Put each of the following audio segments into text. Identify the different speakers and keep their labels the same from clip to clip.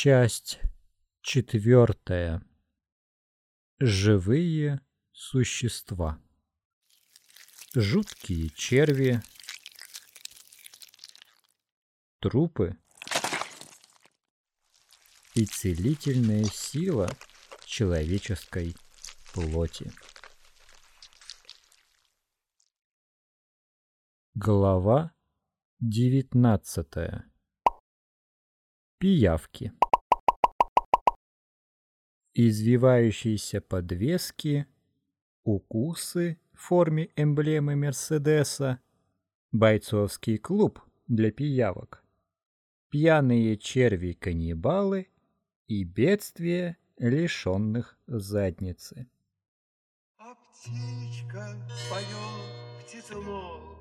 Speaker 1: Часть четвертая. Живые существа. Жуткие черви. Трупы. И целительная сила человеческой плоти. Глава девятнадцатая. Пиявки. Извивающиеся подвески, укусы в форме эмблемы Мерседеса, бойцовский клуб для пиявок, пьяные черви-каннибалы и бедствия лишенных задницы.
Speaker 2: А птичка поет птицелов.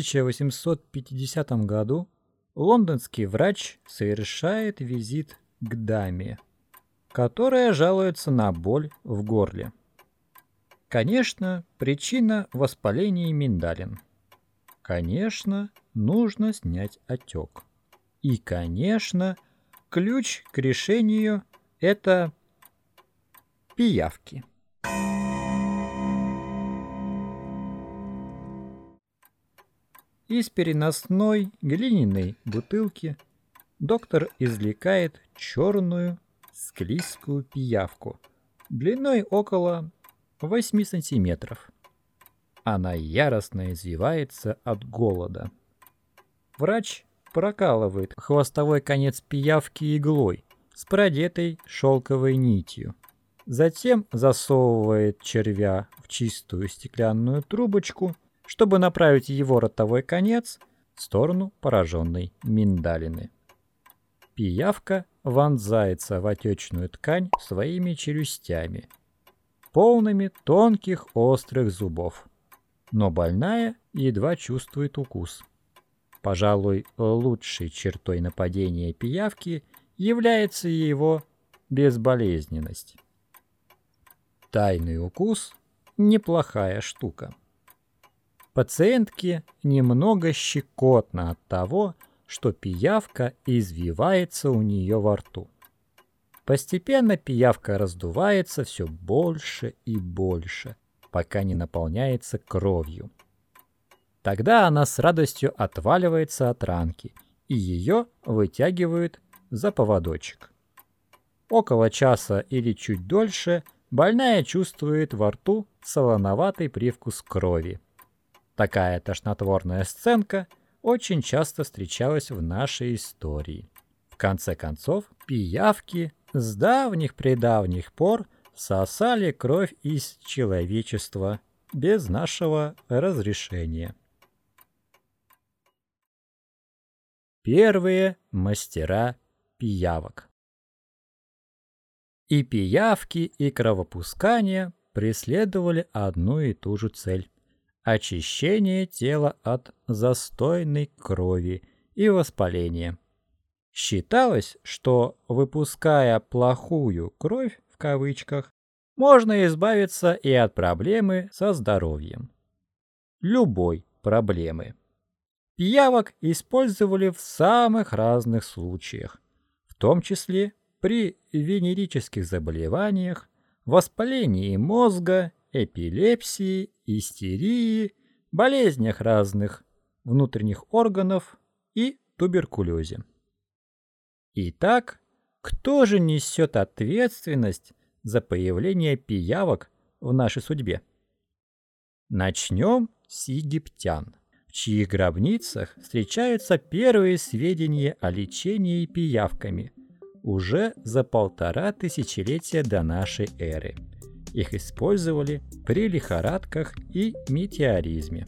Speaker 1: 1850 году лондонский врач совершает визит к даме, которая жалуется на боль в горле. Конечно, причина воспаления миндалин. Конечно, нужно снять отек. И, конечно, ключ к решению – это пиявки. Из переносной глиняной бутылки доктор извлекает черную склизкую пиявку длиной около 8 сантиметров. Она яростно извивается от голода. Врач прокалывает хвостовой конец пиявки иглой с продетой шелковой нитью. Затем засовывает червя в чистую стеклянную трубочку, чтобы направить его ротовой конец в сторону пораженной миндалины. Пиявка вонзается в отечную ткань своими челюстями, полными тонких острых зубов. Но больная едва чувствует укус. Пожалуй, лучшей чертой нападения пиявки является его безболезненность. Тайный укус – неплохая штука. Пациентке немного щекотно от того, что пиявка извивается у нее во рту. Постепенно пиявка раздувается все больше и больше, пока не наполняется кровью. Тогда она с радостью отваливается от ранки, и ее вытягивают за поводочек. Около часа или чуть дольше больная чувствует во рту солоноватый привкус крови. Такая тошнотворная сценка очень часто встречалась в нашей истории. В конце концов, пиявки с давних-предавних пор сосали кровь из человечества без нашего разрешения. Первые мастера пиявок. И пиявки, и кровопускание преследовали одну и ту же цель – очищение тела от застойной крови и воспаления. Считалось, что выпуская «плохую кровь» в кавычках, можно избавиться и от проблемы со здоровьем. Любой проблемы. Пиявок использовали в самых разных случаях, в том числе при венерических заболеваниях, воспалении мозга, эпилепсии, истерии, болезнях разных внутренних органов и туберкулезе. Итак, кто же несет ответственность за появление пиявок в нашей судьбе? Начнем с египтян в чьих гробницах встречаются первые сведения о лечении пиявками, уже за полтора тысячелетия до нашей эры. Их использовали при лихорадках и метеоризме.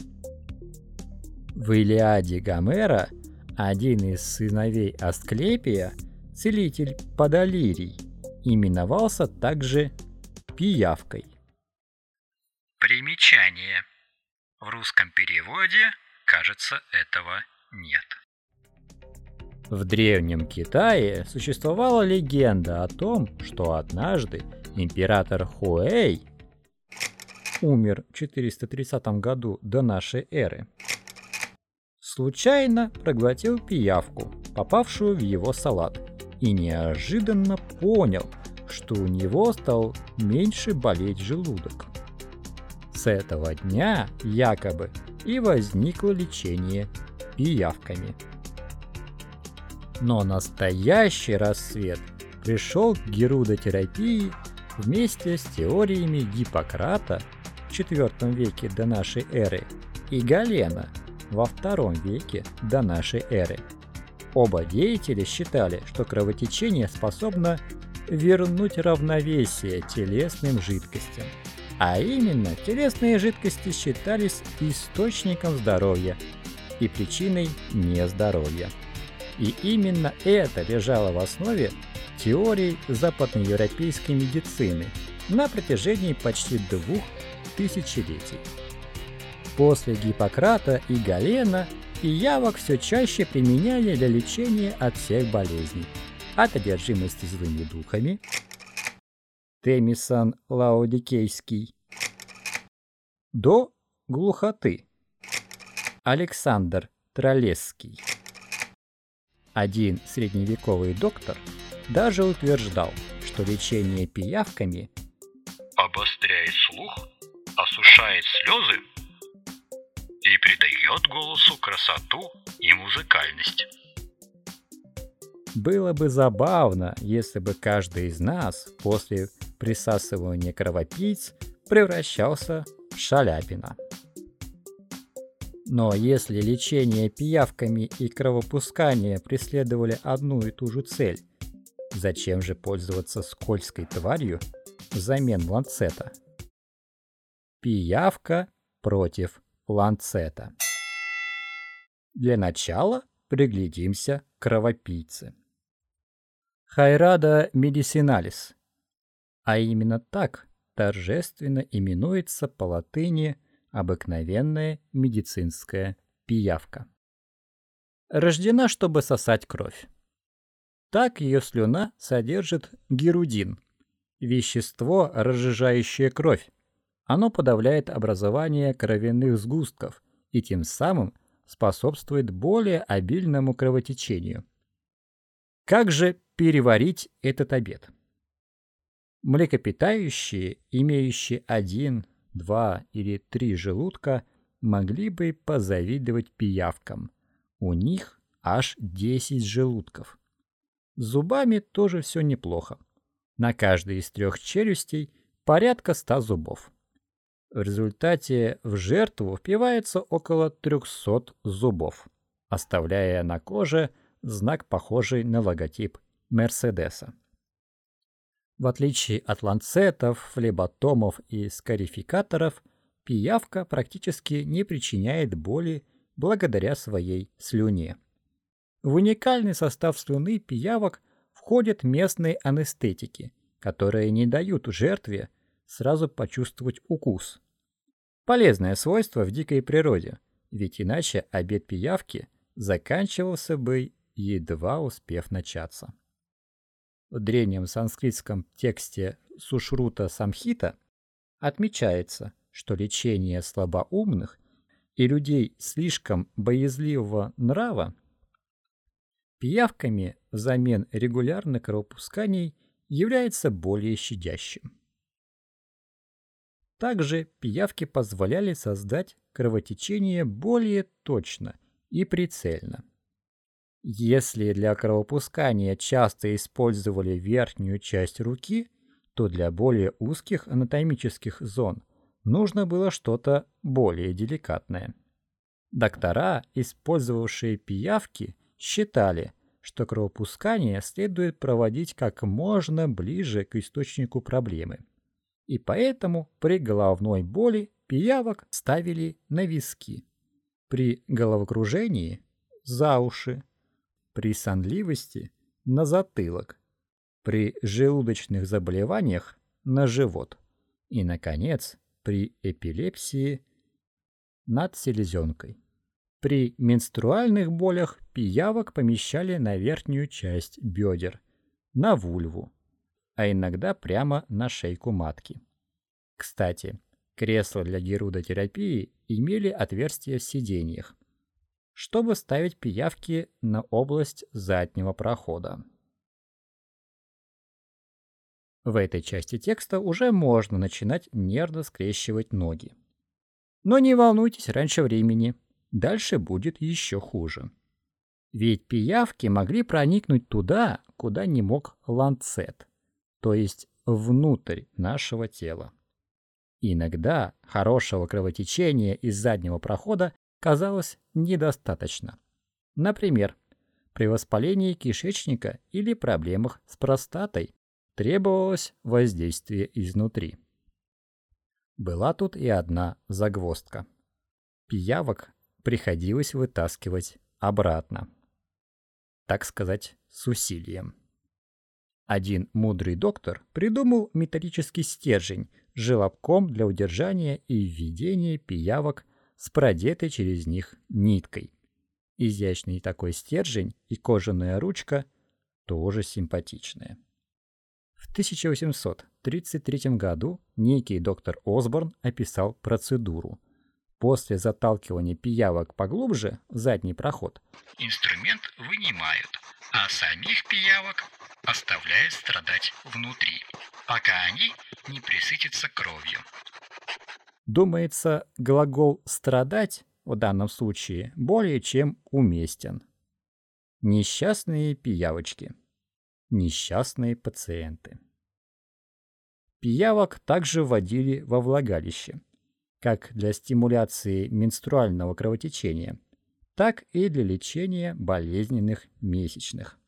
Speaker 1: В Илиаде Гомера один из сыновей Асклепия, целитель Подолирий, именовался также пиявкой.
Speaker 3: Примечание. В русском переводе, кажется, этого нет.
Speaker 1: В Древнем Китае существовала легенда о том, что однажды император Хуэй умер в 430 году до нашей эры. Случайно проглотил пиявку, попавшую в его салат, и неожиданно понял, что у него стал меньше болеть желудок. С этого дня якобы и возникло лечение пиявками. Но настоящий рассвет пришел к герудотерапии вместе с теориями Гиппократа в IV веке до нашей эры и Галена во II веке до нашей эры. Оба деятеля считали, что кровотечение способно вернуть равновесие телесным жидкостям. А именно, телесные жидкости считались источником здоровья и причиной нездоровья. И именно это лежало в основе теорий западноевропейской медицины на протяжении почти двух тысячелетий. После Гиппократа и Галена пиявок все чаще применяли для лечения от всех болезней. От одержимости злыми духами, Темисон Лаодикейский, до глухоты, Александр Тролесский. Один средневековый доктор даже утверждал, что лечение пиявками
Speaker 3: обостряет слух, осушает слезы и придает голосу красоту и музыкальность.
Speaker 1: Было бы забавно, если бы каждый из нас после присасывания кровопийц превращался в шаляпина. Но если лечение пиявками и кровопускание преследовали одну и ту же цель, зачем же пользоваться скользкой тварью взамен ланцета? Пиявка против ланцета. Для начала приглядимся к кровопийце. Хайрада медисиналис, а именно так торжественно именуется по латыни – обыкновенная медицинская пиявка. Рождена, чтобы сосать кровь. Так ее слюна содержит герудин, вещество, разжижающее кровь. Оно подавляет образование кровяных сгустков и тем самым способствует более обильному кровотечению. Как же переварить этот обед? Млекопитающие, имеющие один, два или три желудка могли бы позавидовать пиявкам. У них аж 10 желудков. С зубами тоже все неплохо. На каждой из трех челюстей порядка 100 зубов. В результате в жертву впивается около 300 зубов, оставляя на коже знак, похожий на логотип Мерседеса. В отличие от ланцетов, флеботомов и скарификаторов, пиявка практически не причиняет боли благодаря своей слюне. В уникальный состав слюны пиявок входят местные анестетики, которые не дают жертве сразу почувствовать укус. Полезное свойство в дикой природе, ведь иначе обед пиявки заканчивался бы, едва успев начаться в древнем санскритском тексте Сушрута Самхита отмечается, что лечение слабоумных и людей слишком боязливого нрава пиявками взамен регулярных кровопусканий является более щадящим. Также пиявки позволяли создать кровотечение более точно и прицельно. Если для кровопускания часто использовали верхнюю часть руки, то для более узких анатомических зон нужно было что-то более деликатное. Доктора, использовавшие пиявки, считали, что кровопускание следует проводить как можно ближе к источнику проблемы. И поэтому при головной боли пиявок ставили на виски, при головокружении – за уши, при сонливости – на затылок, при желудочных заболеваниях – на живот и, наконец, при эпилепсии – над селезенкой. При менструальных болях пиявок помещали на верхнюю часть бедер, на вульву, а иногда прямо на шейку матки. Кстати, кресла для герудотерапии имели отверстия в сиденьях, чтобы ставить пиявки на область заднего прохода. В этой части текста уже можно начинать нервно скрещивать ноги. Но не волнуйтесь раньше времени, дальше будет еще хуже. Ведь пиявки могли проникнуть туда, куда не мог ланцет, то есть внутрь нашего тела. Иногда хорошего кровотечения из заднего прохода казалось недостаточно. Например, при воспалении кишечника или проблемах с простатой требовалось воздействие изнутри. Была тут и одна загвоздка. Пиявок приходилось вытаскивать обратно. Так сказать, с усилием. Один мудрый доктор придумал металлический стержень с желобком для удержания и введения пиявок с продетой через них ниткой. Изящный такой стержень и кожаная ручка тоже симпатичные. В 1833 году некий доктор Осборн описал процедуру – После заталкивания пиявок поглубже в задний проход
Speaker 3: инструмент вынимают, а самих пиявок оставляют страдать внутри, пока они не присытятся кровью.
Speaker 1: Думается, глагол «страдать» в данном случае более чем уместен. Несчастные пиявочки. Несчастные пациенты. Пиявок также вводили во влагалище – как для стимуляции менструального кровотечения, так и для лечения болезненных месячных.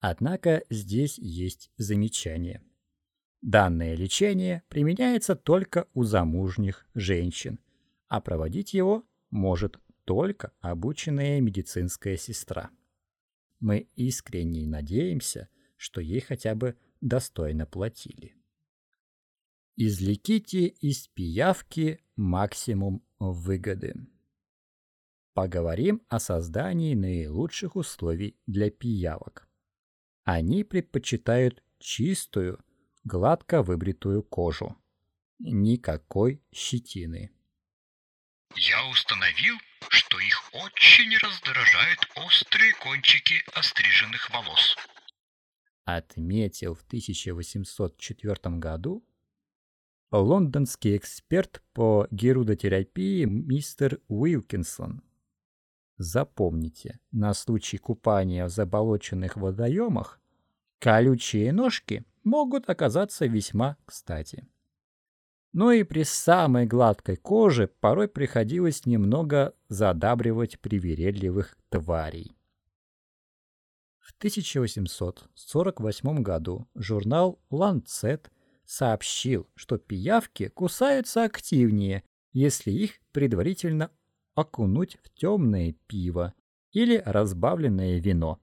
Speaker 1: Однако здесь есть замечание. Данное лечение применяется только у замужних женщин, а проводить его может только обученная медицинская сестра. Мы искренне надеемся, что ей хотя бы достойно платили. Извлеките из пиявки максимум выгоды. Поговорим о создании наилучших условий для пиявок. Они предпочитают чистую, гладко выбритую кожу. Никакой щетины.
Speaker 3: Я установил, что их очень раздражают острые кончики остриженных волос.
Speaker 1: Отметил в 1804 году лондонский эксперт по герудотерапии мистер Уилкинсон. Запомните, на случай купания в заболоченных водоемах колючие ножки могут оказаться весьма кстати. Но и при самой гладкой коже порой приходилось немного задабривать привередливых тварей. В 1848 году журнал Lancet сообщил, что пиявки кусаются активнее, если их предварительно окунуть в темное пиво или разбавленное вино.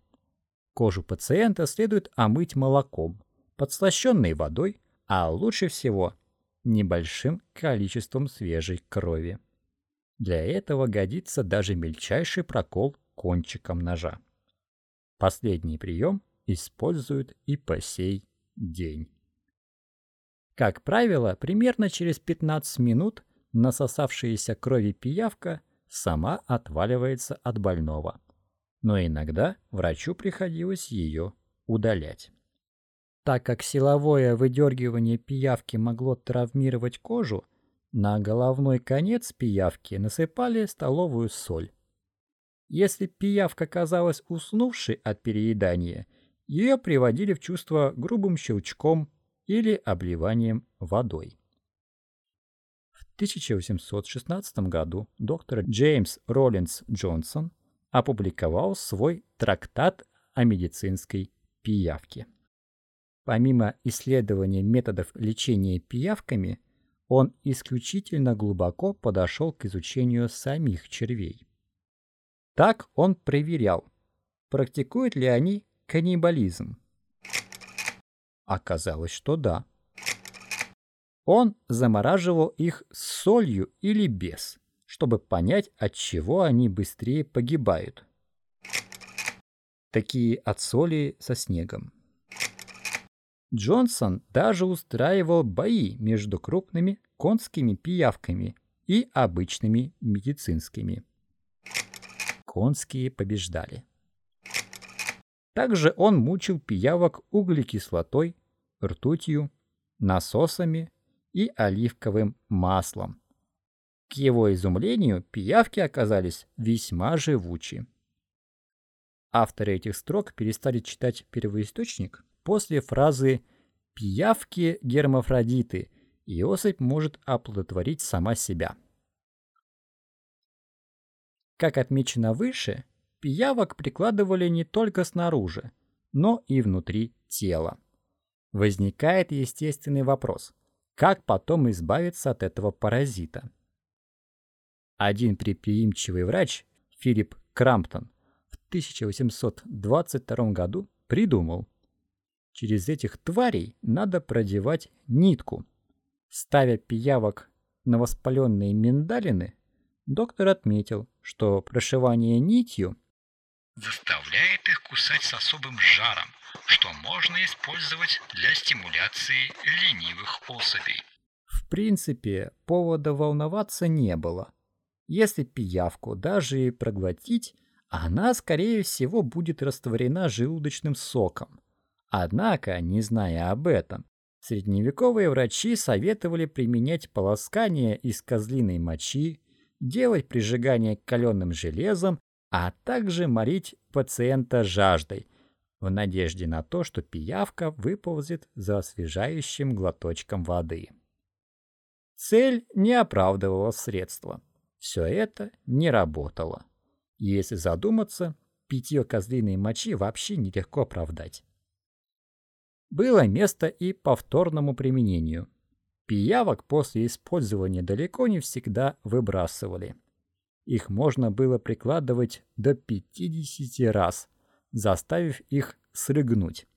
Speaker 1: Кожу пациента следует омыть молоком, подслащенной водой, а лучше всего небольшим количеством свежей крови. Для этого годится даже мельчайший прокол кончиком ножа. Последний прием используют и по сей день. Как правило, примерно через 15 минут насосавшаяся крови пиявка сама отваливается от больного. Но иногда врачу приходилось ее удалять. Так как силовое выдергивание пиявки могло травмировать кожу, на головной конец пиявки насыпали столовую соль. Если пиявка казалась уснувшей от переедания, ее приводили в чувство грубым щелчком или обливанием водой. В 1816 году доктор Джеймс Роллинс Джонсон опубликовал свой трактат о медицинской пиявке. Помимо исследования методов лечения пиявками, он исключительно глубоко подошел к изучению самих червей. Так он проверял, практикуют ли они каннибализм. Оказалось, что да. Он замораживал их с солью или без, чтобы понять, от чего они быстрее погибают. Такие от соли со снегом. Джонсон даже устраивал бои между крупными конскими пиявками и обычными медицинскими. Конские побеждали. Также он мучил пиявок углекислотой, ртутью, насосами и оливковым маслом. К его изумлению пиявки оказались весьма живучи. Авторы этих строк перестали читать первоисточник после фразы «пиявки гермафродиты» и особь может оплодотворить сама себя. Как отмечено выше, пиявок прикладывали не только снаружи, но и внутри тела. Возникает естественный вопрос, как потом избавиться от этого паразита? Один предприимчивый врач, Филипп Крамптон, в 1822 году придумал, через этих тварей надо продевать нитку. Ставя пиявок на воспаленные миндалины, доктор отметил, что прошивание нитью
Speaker 3: заставляет их кусать с особым жаром, что можно использовать для стимуляции ленивых особей.
Speaker 1: В принципе, повода волноваться не было. Если пиявку даже и проглотить, она, скорее всего, будет растворена желудочным соком. Однако, не зная об этом, средневековые врачи советовали применять полоскание из козлиной мочи, делать прижигание каленым железом, а также морить пациента жаждой, в надежде на то, что пиявка выползет за освежающим глоточком воды. Цель не оправдывала средства. Все это не работало. Если задуматься, питье козлиной мочи вообще нелегко оправдать. Было место и повторному применению. Пиявок после использования далеко не всегда выбрасывали. Их можно было прикладывать до 50 раз, заставив их срыгнуть.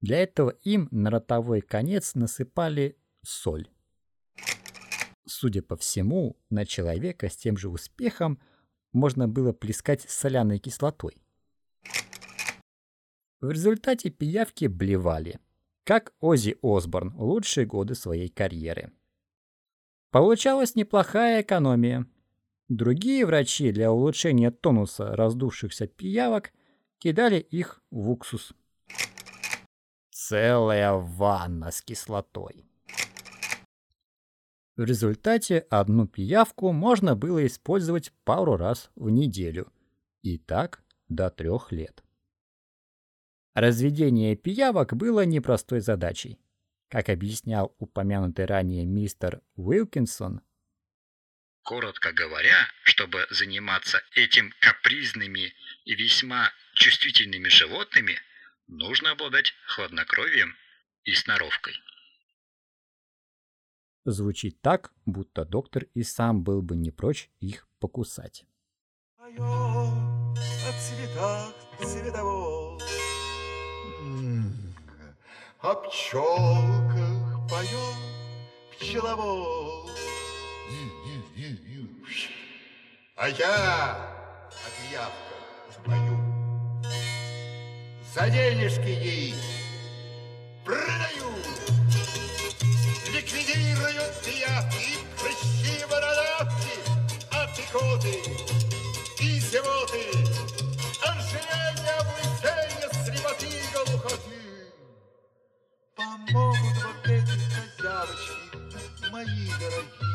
Speaker 1: Для этого им на ротовой конец насыпали соль. Судя по всему, на человека с тем же успехом можно было плескать соляной кислотой. В результате пиявки блевали, как Оззи Осборн в лучшие годы своей карьеры. Получалась неплохая экономия. Другие врачи для улучшения тонуса раздувшихся пиявок кидали их в уксус. Целая ванна с кислотой. В результате одну пиявку можно было использовать пару раз в неделю. И так до трех лет. Разведение пиявок было непростой задачей. Как объяснял упомянутый ранее мистер Уилкинсон,
Speaker 3: Коротко говоря, чтобы заниматься этим капризными и весьма чувствительными животными, нужно обладать хладнокровием и сноровкой.
Speaker 1: Звучит так, будто доктор и сам был бы не прочь их покусать.
Speaker 2: О цветах цветовод. О пчелках поет пчеловод. А я о пиявках пою. За денежки ей продаю. Ликвидируют пиявки, прыщи бородавки, апикоты и зевоты, ожирение, облысение, слепоты и глухоты. Помогут вот эти козявочки, мои дорогие,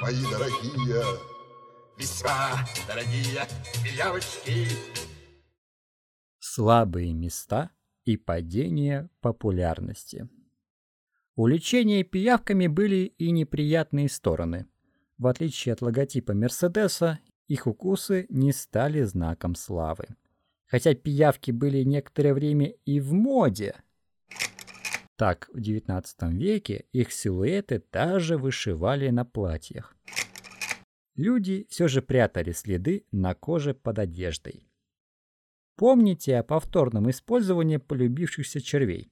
Speaker 2: мои дорогие, весьма дорогие пиявочки.
Speaker 1: Слабые места и падение популярности. У лечения пиявками были и неприятные стороны. В отличие от логотипа Мерседеса, их укусы не стали знаком славы. Хотя пиявки были некоторое время и в моде. Так, в XIX веке их силуэты даже вышивали на платьях. Люди все же прятали следы на коже под одеждой. Помните о повторном использовании полюбившихся червей?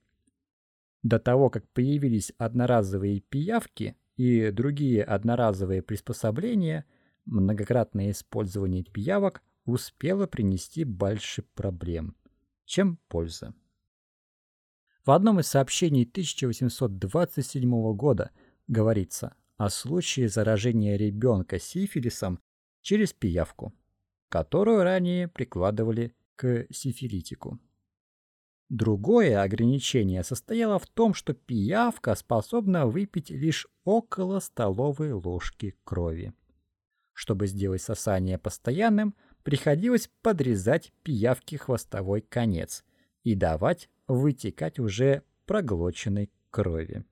Speaker 1: До того, как появились одноразовые пиявки и другие одноразовые приспособления, многократное использование пиявок успело принести больше проблем, чем пользы. В одном из сообщений 1827 года говорится о случае заражения ребенка сифилисом через пиявку, которую ранее прикладывали к сифилитику. Другое ограничение состояло в том, что пиявка способна выпить лишь около столовой ложки крови. Чтобы сделать сосание постоянным, приходилось подрезать пиявке хвостовой конец и давать вытекать уже проглоченной крови.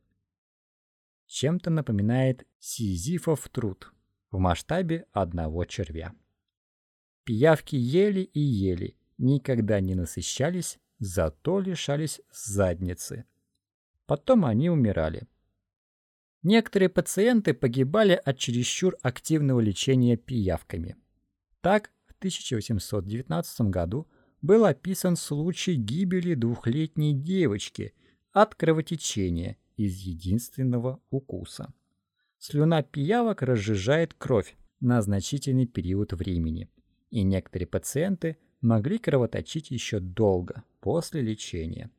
Speaker 1: Чем-то напоминает сизифов труд в масштабе одного червя. Пиявки ели и ели, никогда не насыщались, зато лишались задницы. Потом они умирали. Некоторые пациенты погибали от чересчур активного лечения пиявками. Так, в 1819 году был описан случай гибели двухлетней девочки от кровотечения из единственного укуса. Слюна пиявок разжижает кровь на значительный период времени, и некоторые пациенты могли кровоточить еще долго после лечения.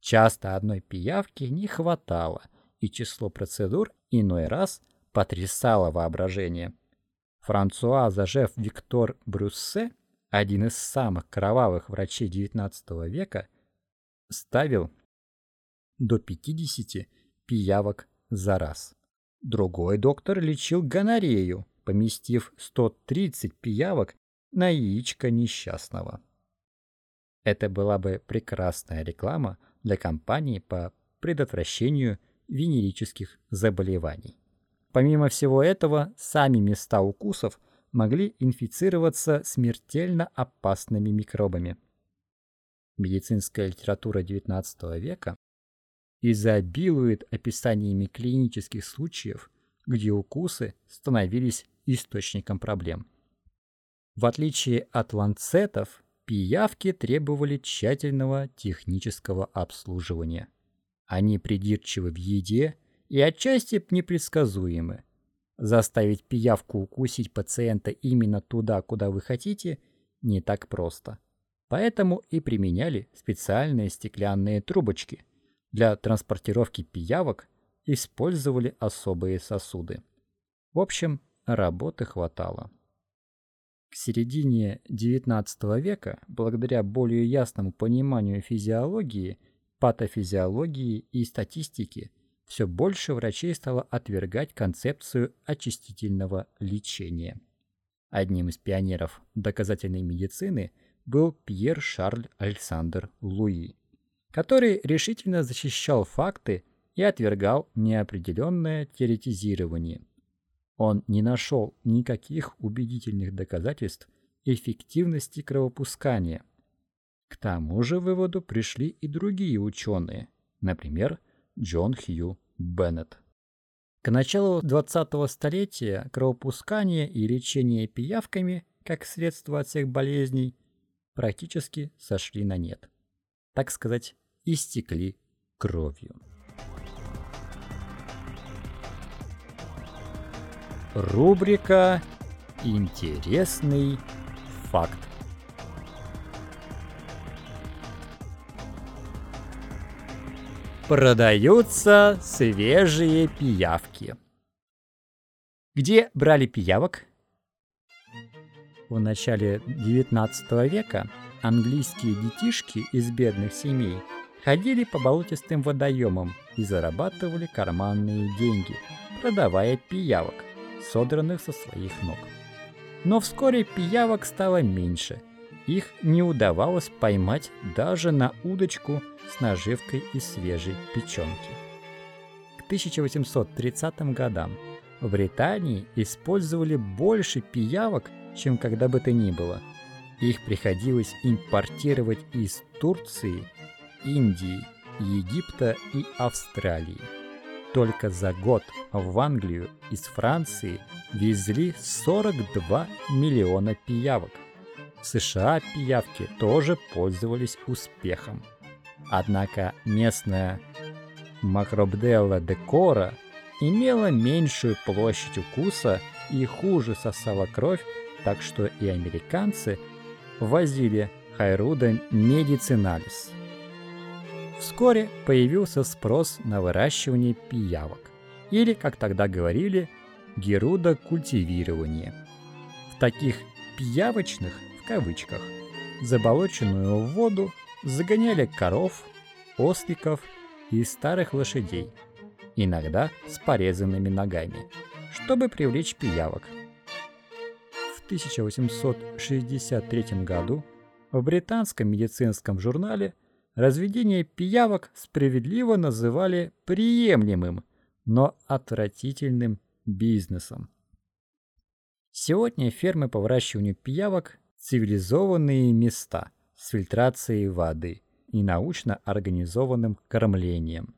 Speaker 1: Часто одной пиявки не хватало, и число процедур иной раз потрясало воображение. Франсуа Зажев Виктор Брюссе – один из самых кровавых врачей XIX века, ставил до 50 пиявок за раз. Другой доктор лечил гонорею, поместив 130 пиявок на яичко несчастного. Это была бы прекрасная реклама для кампании по предотвращению венерических заболеваний. Помимо всего этого, сами места укусов – могли инфицироваться смертельно опасными микробами. Медицинская литература XIX века изобилует описаниями клинических случаев, где укусы становились источником проблем. В отличие от ланцетов, пиявки требовали тщательного технического обслуживания. Они придирчивы в еде и отчасти непредсказуемы, Заставить пиявку укусить пациента именно туда, куда вы хотите, не так просто. Поэтому и применяли специальные стеклянные трубочки. Для транспортировки пиявок использовали особые сосуды. В общем, работы хватало. К середине XIX века, благодаря более ясному пониманию физиологии, патофизиологии и статистики, все больше врачей стало отвергать концепцию очистительного лечения. Одним из пионеров доказательной медицины был Пьер Шарль Александр Луи, который решительно защищал факты и отвергал неопределенное теоретизирование. Он не нашел никаких убедительных доказательств эффективности кровопускания. К тому же выводу пришли и другие ученые, например, Джон Хью Беннет. К началу 20-го столетия кровопускание и лечение пиявками, как средство от всех болезней, практически сошли на нет. Так сказать, истекли кровью. Рубрика «Интересный факт». Продаются свежие пиявки. Где брали пиявок? В начале 19 века английские детишки из бедных семей ходили по болотистым водоемам и зарабатывали карманные деньги, продавая пиявок, содранных со своих ног. Но вскоре пиявок стало меньше – их не удавалось поймать даже на удочку с наживкой из свежей печенки. К 1830 годам в Британии использовали больше пиявок, чем когда бы то ни было. Их приходилось импортировать из Турции, Индии, Египта и Австралии. Только за год в Англию из Франции везли 42 миллиона пиявок. США пиявки тоже пользовались успехом. Однако местная Макробделла декора имела меньшую площадь укуса и хуже сосала кровь, так что и американцы возили Хайруда медициналис. Вскоре появился спрос на выращивание пиявок, или, как тогда говорили, геруда культивирование. В таких «пиявочных» в кавычках заболоченную воду загоняли коров, осликов и старых лошадей, иногда с порезанными ногами, чтобы привлечь пиявок. В 1863 году в британском медицинском журнале разведение пиявок справедливо называли приемлемым, но отвратительным бизнесом. Сегодня фермы по выращиванию пиявок – цивилизованные места с фильтрацией воды и научно организованным кормлением.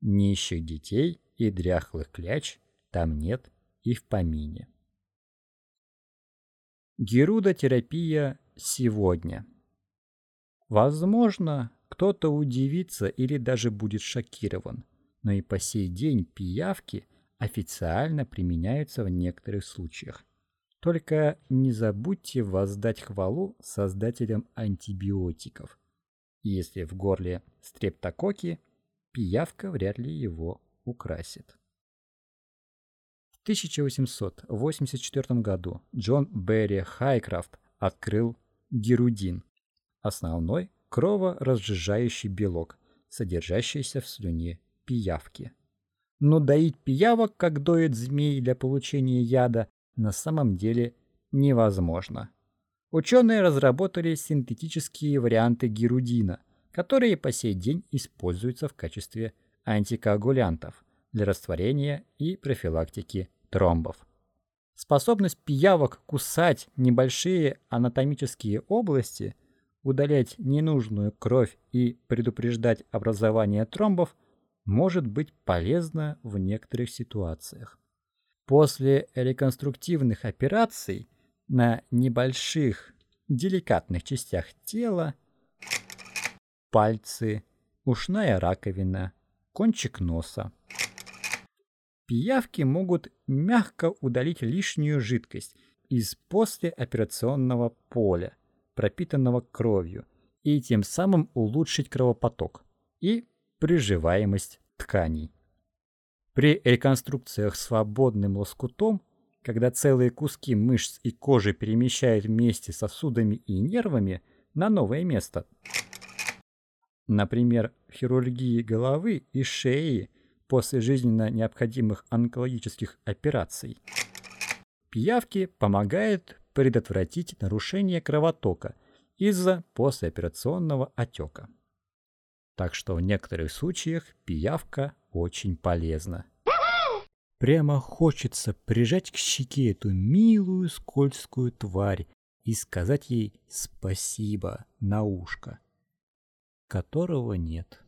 Speaker 1: Нищих детей и дряхлых кляч там нет и в помине. Герудотерапия сегодня. Возможно, кто-то удивится или даже будет шокирован, но и по сей день пиявки официально применяются в некоторых случаях. Только не забудьте воздать хвалу создателям антибиотиков. Если в горле стрептококи, пиявка вряд ли его украсит. В 1884 году Джон Берри Хайкрафт открыл герудин, основной кроворазжижающий белок, содержащийся в слюне пиявки. Но доить пиявок, как доит змей для получения яда, на самом деле невозможно. Ученые разработали синтетические варианты герудина, которые по сей день используются в качестве антикоагулянтов для растворения и профилактики тромбов. Способность пиявок кусать небольшие анатомические области – удалять ненужную кровь и предупреждать образование тромбов может быть полезно в некоторых ситуациях. После реконструктивных операций на небольших деликатных частях тела пальцы, ушная раковина, кончик носа. Пиявки могут мягко удалить лишнюю жидкость из послеоперационного поля, пропитанного кровью, и тем самым улучшить кровопоток и приживаемость тканей. При реконструкциях свободным лоскутом, когда целые куски мышц и кожи перемещают вместе сосудами и нервами на новое место, например, в хирургии головы и шеи после жизненно необходимых онкологических операций, пиявки помогают предотвратить нарушение кровотока из-за послеоперационного отека. Так что в некоторых случаях пиявка очень полезна. Прямо хочется прижать к щеке эту милую скользкую тварь и сказать ей спасибо на ушко, которого нет.